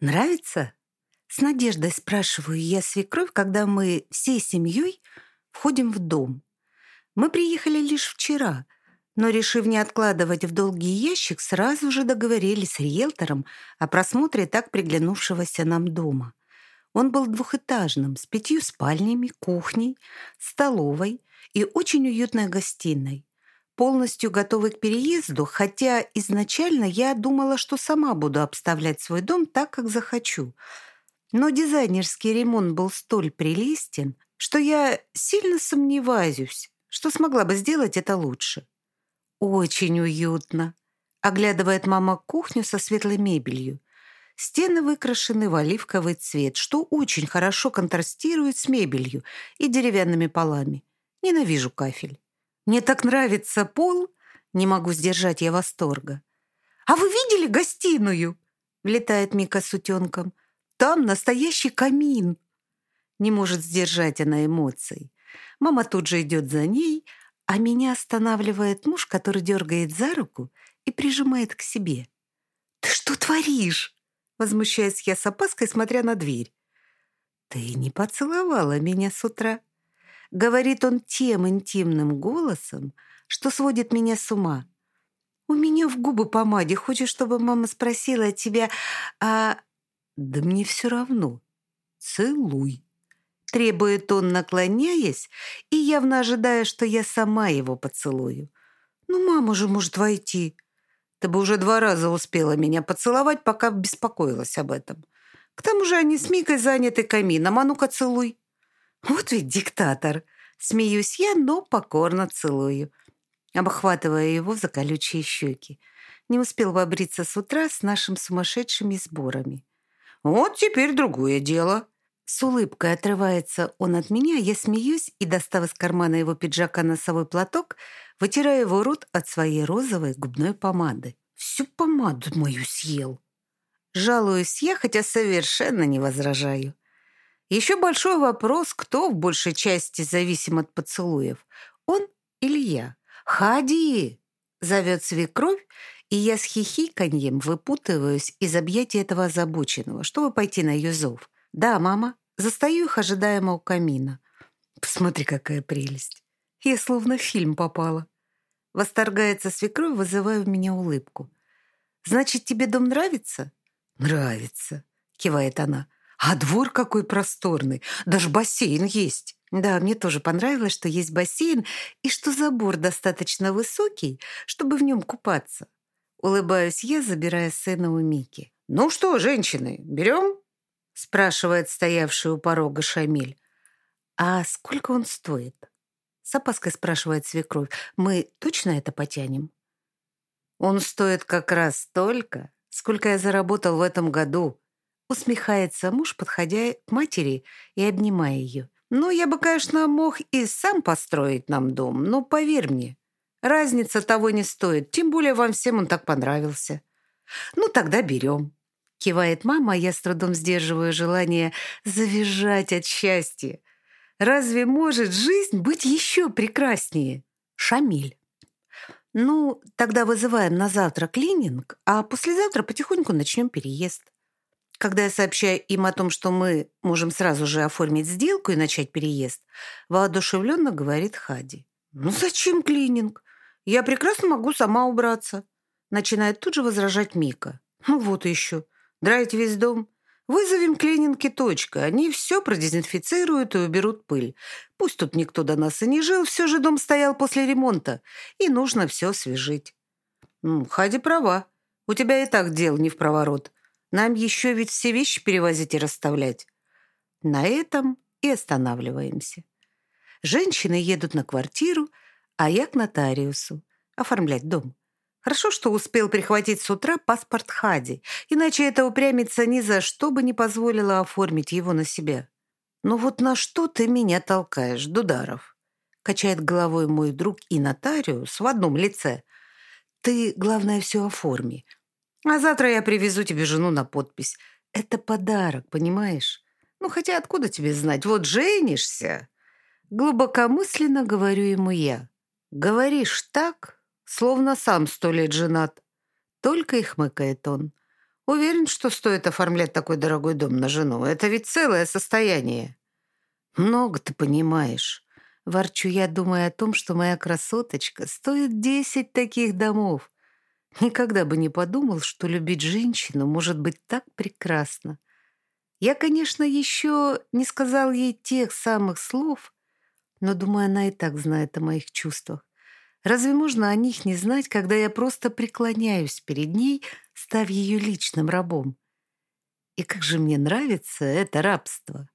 Нравится? С надеждой спрашиваю я свекровь, когда мы всей семьей входим в дом. Мы приехали лишь вчера, но, решив не откладывать в долгий ящик, сразу же договорились с риэлтором о просмотре так приглянувшегося нам дома. Он был двухэтажным, с пятью спальнями, кухней, столовой и очень уютной гостиной полностью готовый к переезду, хотя изначально я думала, что сама буду обставлять свой дом так, как захочу. Но дизайнерский ремонт был столь прелестен, что я сильно сомневаюсь, что смогла бы сделать это лучше. «Очень уютно», — оглядывает мама кухню со светлой мебелью. Стены выкрашены в оливковый цвет, что очень хорошо контрастирует с мебелью и деревянными полами. Ненавижу кафель. Мне так нравится пол, не могу сдержать я восторга. «А вы видели гостиную?» — влетает Мика с утенком. «Там настоящий камин!» Не может сдержать она эмоций. Мама тут же идет за ней, а меня останавливает муж, который дергает за руку и прижимает к себе. «Ты что творишь?» Возмущаюсь я с опаской, смотря на дверь. «Ты не поцеловала меня с утра», Говорит он тем интимным голосом, что сводит меня с ума. «У меня в губы помаде. Хочешь, чтобы мама спросила тебя, а...» «Да мне все равно. Целуй». Требует он, наклоняясь, и явно ожидая, что я сама его поцелую. «Ну, мама же может войти». Ты бы уже два раза успела меня поцеловать, пока беспокоилась об этом. К тому же они с Микой заняты камином. А ну-ка, целуй. Вот ведь диктатор. Смеюсь я, но покорно целую, обхватывая его за колючие щеки. Не успел побриться с утра с нашими сумасшедшими сборами. Вот теперь другое дело. С улыбкой отрывается он от меня, я смеюсь и, достав из кармана его пиджака носовой платок, вытираю его рот от своей розовой губной помады. Всю помаду мою съел. Жалуюсь я, хотя совершенно не возражаю. Еще большой вопрос, кто в большей части зависим от поцелуев, он или я. «Хади!» — зовет свекровь, и я с хихиканьем выпутываюсь из объятий этого озабоченного, чтобы пойти на ее зов. «Да, мама». Застаю их ожидаемо у камина. Посмотри, какая прелесть. Я словно в фильм попала. Восторгается свекровь, вызывая у меня улыбку. «Значит, тебе дом нравится?» «Нравится», — кивает она. А двор какой просторный, даже бассейн есть. Да, мне тоже понравилось, что есть бассейн и что забор достаточно высокий, чтобы в нем купаться. Улыбаюсь я, забирая сына у Мики. «Ну что, женщины, берем?» спрашивает стоявший у порога Шамиль. «А сколько он стоит?» С опаской спрашивает свекровь. «Мы точно это потянем?» «Он стоит как раз столько, сколько я заработал в этом году», Усмехается муж, подходя к матери и обнимая ее. «Ну, я бы, конечно, мог и сам построить нам дом, но поверь мне, разница того не стоит, тем более вам всем он так понравился». «Ну, тогда берем», — кивает мама, а я с трудом сдерживаю желание завизжать от счастья. «Разве может жизнь быть еще прекраснее?» Шамиль. «Ну, тогда вызываем на завтра клининг, а послезавтра потихоньку начнем переезд». Когда я сообщаю им о том, что мы можем сразу же оформить сделку и начать переезд, воодушевленно говорит Хади. «Ну зачем клининг? Я прекрасно могу сама убраться», начинает тут же возражать Мика. «Ну вот еще. Драить весь дом. Вызовем клининг точка. Они все продезинфицируют и уберут пыль. Пусть тут никто до нас и не жил, все же дом стоял после ремонта, и нужно все освежить». «Хади права. У тебя и так дел не в проворот. Нам еще ведь все вещи перевозить и расставлять. На этом и останавливаемся. Женщины едут на квартиру, а я к нотариусу оформлять дом. Хорошо, что успел прихватить с утра паспорт Хади, иначе эта упрямица ни за что бы не позволила оформить его на себя. «Ну вот на что ты меня толкаешь, Дударов?» Качает головой мой друг и нотариус в одном лице. «Ты, главное, все оформи. А завтра я привезу тебе жену на подпись. Это подарок, понимаешь? Ну, хотя откуда тебе знать? Вот женишься. Глубокомысленно говорю ему я. Говоришь так, словно сам сто лет женат. Только и хмыкает он. Уверен, что стоит оформлять такой дорогой дом на жену. Это ведь целое состояние. Много ты понимаешь. Ворчу я, думая о том, что моя красоточка стоит десять таких домов. Никогда бы не подумал, что любить женщину может быть так прекрасно. Я, конечно, еще не сказал ей тех самых слов, но, думаю, она и так знает о моих чувствах. Разве можно о них не знать, когда я просто преклоняюсь перед ней, став ее личным рабом? И как же мне нравится это рабство.